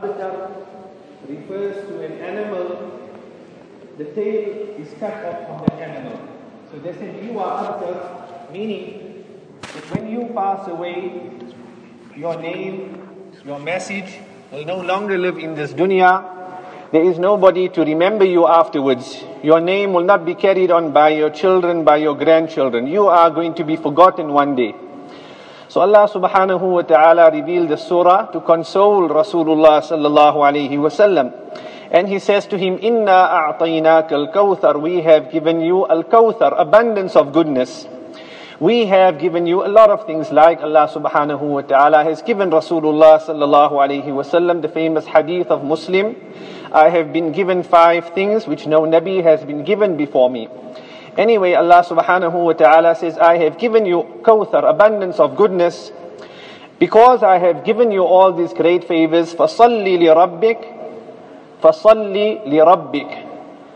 Abtar refers to an animal, the tail is cut off from that animal. So they said, You are Abtar, meaning that when you pass away, your name, your message will no longer live in this dunya. There is nobody to remember you afterwards. Your name will not be carried on by your children, by your grandchildren. You are going to be forgotten one day. So Allah subhanahu wa ta'ala revealed the surah to console Rasulullah sallallahu alayhi wasallam. And he says to him, Inna a'tainaka al-kawthar. We have given you al-kawthar, abundance of goodness. We have given you a lot of things like Allah subhanahu wa ta'ala has given Rasulullah sallallahu alayhi wasallam the famous hadith of Muslim. I have been given five things which no Nabi has been given before me. Anyway, Allah subhanahu wa ta'ala says, I have given you kawthar, abundance of goodness, because I have given you all these great favors. فَصَلِّ لِرَبِّكَ فَصَلِّ لِرَبِّكَ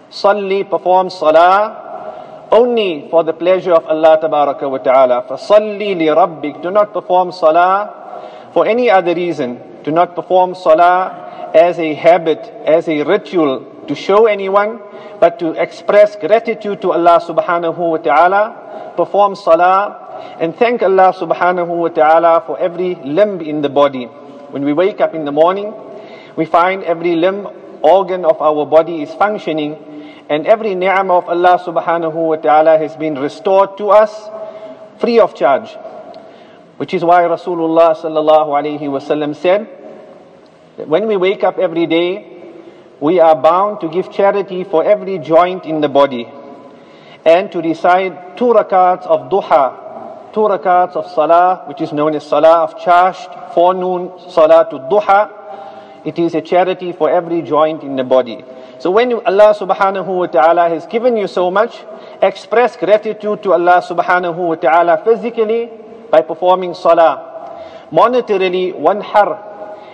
Salli, perform salah, only for the pleasure of Allah tabaraka wa ta'ala. فَصَلِّ لِرَبِّكَ Do not perform salah for any other reason. Do not perform salah as a habit, as a ritual to show anyone but to express gratitude to Allah subhanahu wa ta'ala, perform salah, and thank Allah subhanahu wa ta'ala for every limb in the body. When we wake up in the morning, we find every limb, organ of our body is functioning, and every ni'mah of Allah subhanahu wa ta'ala has been restored to us free of charge. Which is why Rasulullah sallallahu alayhi wasallam said that when we wake up every day, we are bound to give charity for every joint in the body and to recite two rakats of duha, two rakats of salah, which is known as salah of charged, forenoon salah to duha. It is a charity for every joint in the body. So when Allah subhanahu wa ta'ala has given you so much, express gratitude to Allah subhanahu wa ta'ala physically by performing salah. Monetarily, one har,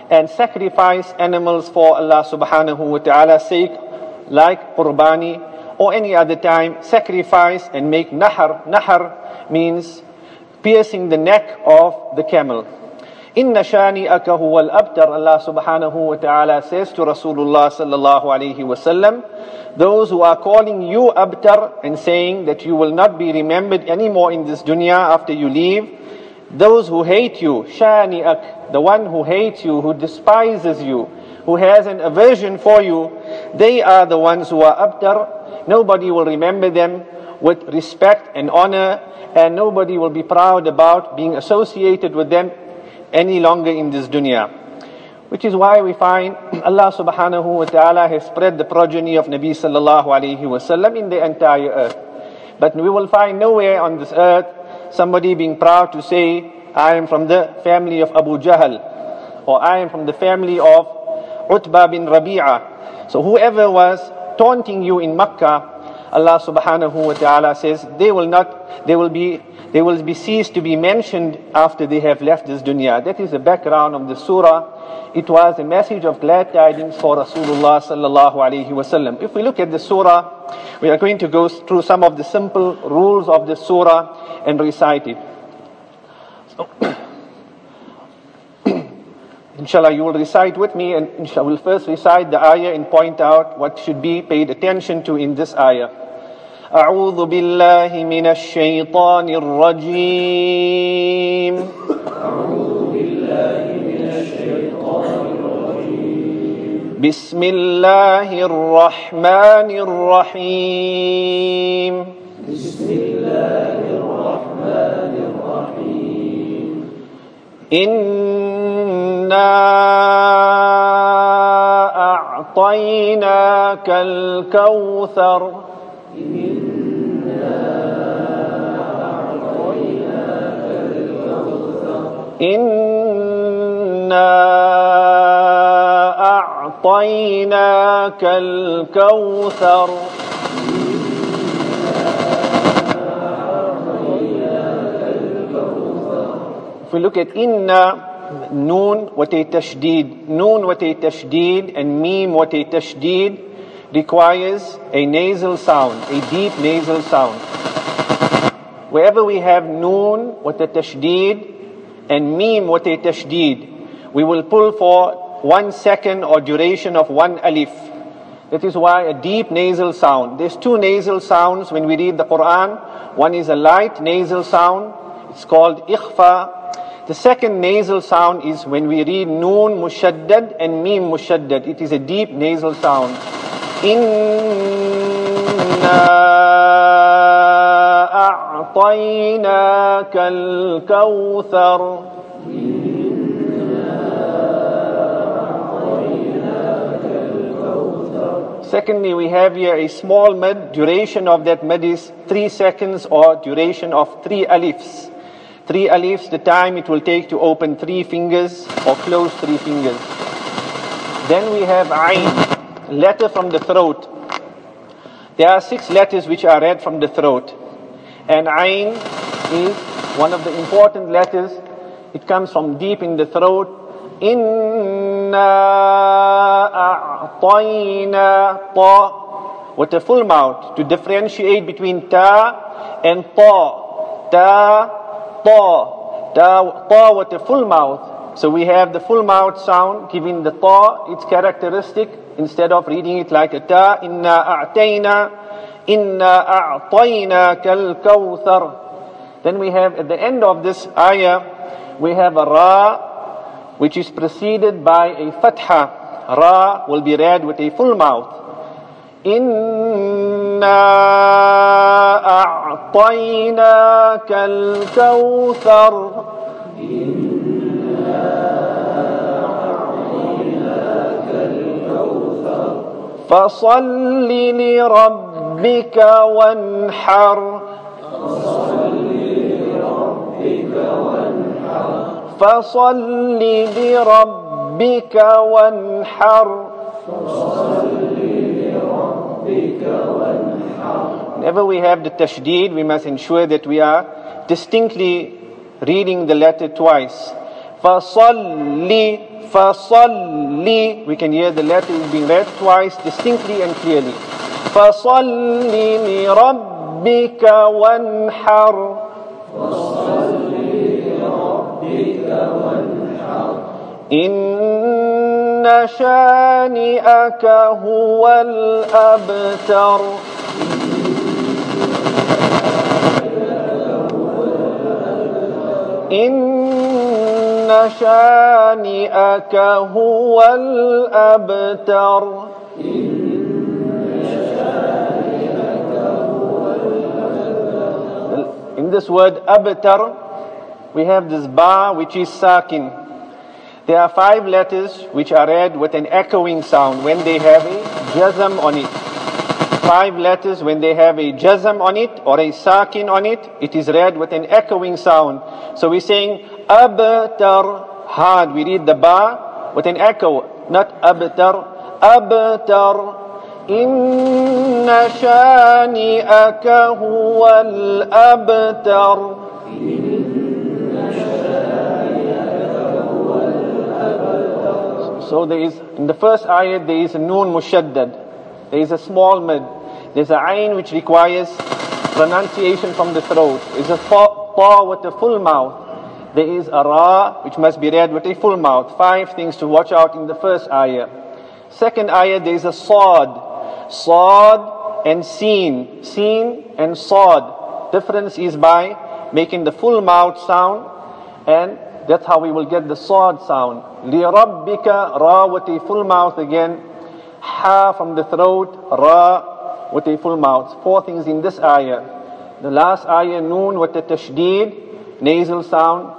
and sacrifice animals for Allah subhanahu wa ta'ala's sake, like qurbani, or any other time, sacrifice and make nahar. Nahar means piercing the neck of the camel. Inna shani huwa al-abtar, Allah subhanahu wa ta'ala says to Rasulullah sallallahu alayhi wa sallam, those who are calling you abtar and saying that you will not be remembered anymore in this dunya after you leave, those who hate you, shani'ak, the one who hates you, who despises you, who has an aversion for you, they are the ones who are abtar. Nobody will remember them with respect and honor, and nobody will be proud about being associated with them any longer in this dunya. Which is why we find Allah subhanahu wa ta'ala has spread the progeny of Nabi sallallahu alayhi wasallam in the entire earth. But we will find nowhere on this earth somebody being proud to say, I am from the family of Abu Jahl, or I am from the family of Utbah bin Rabi'ah. So whoever was taunting you in Makkah, Allah subhanahu wa ta'ala says, they will not, they will be, they will be ceased to be mentioned after they have left this dunya. That is the background of the surah. It was a message of glad tidings for Rasulullah sallallahu alayhi wasallam. If we look at the surah, we are going to go through some of the simple rules of the surah and recite it. So, inshallah, you will recite with me, and inshallah, we'll first recite the ayah and point out what should be paid attention to in this ayah. أعوذ بالله من الشيطان الرجيم أعوذ بالله من الشيطان الرجيم بسم الله الرحمن الرحيم بسم الله الرحمن الرحيم إنا أعطيناك الكوثر إنا أعطيناك الكوثر If we look at inna, noon what a tashdid, and mim tashdid requires a nasal sound, a deep nasal sound. Wherever we have noon tashdid and mim tashdid, we will pull for one second or duration of one alif. That is why a deep nasal sound. There's two nasal sounds when we read the Quran. One is a light nasal sound. It's called ikhfa. The second nasal sound is when we read noon mushaddad and mim mushaddad. It is a deep nasal sound. Inna a'tainaka al-kawthar. Secondly, we have here a small madd. Duration of that madd is three seconds or duration of three alifs. Three alifs, the time it will take to open three fingers or close three fingers. Then we have ayn, letter from the throat. There are six letters which are read from the throat. And ayn is one of the important letters. It comes from deep in the throat. Inna a'tayna ta with a full mouth to differentiate between ta and ta. Ta, ta, ta, ta with a full mouth. So we have the full mouth sound giving the ta its characteristic instead of reading it like a ta. Inna a'tayna, inna a'tayna kal kawthar. Then we have at the end of this ayah, we have a ra which is preceded by a fatha. Ra will be read with a full mouth. Inna أعطيناك الكوثر فصل لربك وانحر فصل لربك وانحر فصل لربك وانحر Whenever we have the tashdid, we must ensure that we are distinctly reading the letter twice. فَصَلِّ فَصَلِّ We can hear the letter is being read twice distinctly and clearly. فَصَلِّ لِرَبِّكَ وَانْحَرْ إن شانئك هو الأبتر إن شانئك هو الأبتر In this word abtar, we have this ba which is sakin. There are five letters which are read with an echoing sound when they have a jazm on it. Five letters when they have a jazm on it or a sakin on it, it is read with an echoing sound. So we're saying abtar hard. We read the ba with an echo, not abtar. Abtar. إن شانئك هو الأبتر So there is, in the first ayat, there is a noon mushaddad. There is a small mid. There's a ayn which requires pronunciation from the throat. There's a ta with a full mouth. There is a ra which must be read with a full mouth. Five things to watch out in the first ayah. Second ayah, there is a sad. Sad and seen. Seen and sad. Difference is by making the full mouth sound and that's how we will get the sad sound. لِرَبِّكَ Ra with a full mouth again. Ha from the throat. Ra with a full mouth. Four things in this ayah. The last ayah, Noon with the tashdid, nasal sound.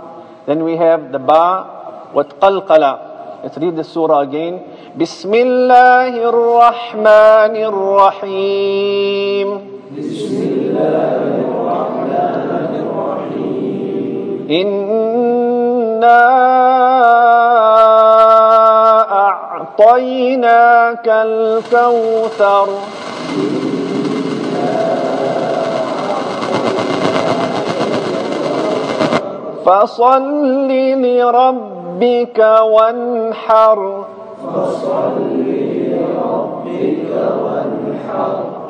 Then we have the Ba with qalqala. Let's read the surah again. بسم الله الرحمن الرحيم بسم الله الرحمن الرحيم إنا أعطيناك الكوثر. فصل لربك وانحر.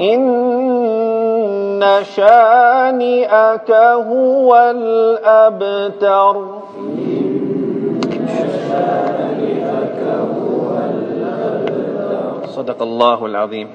إن شانئك هو الأبتر. صدق الله العظيم.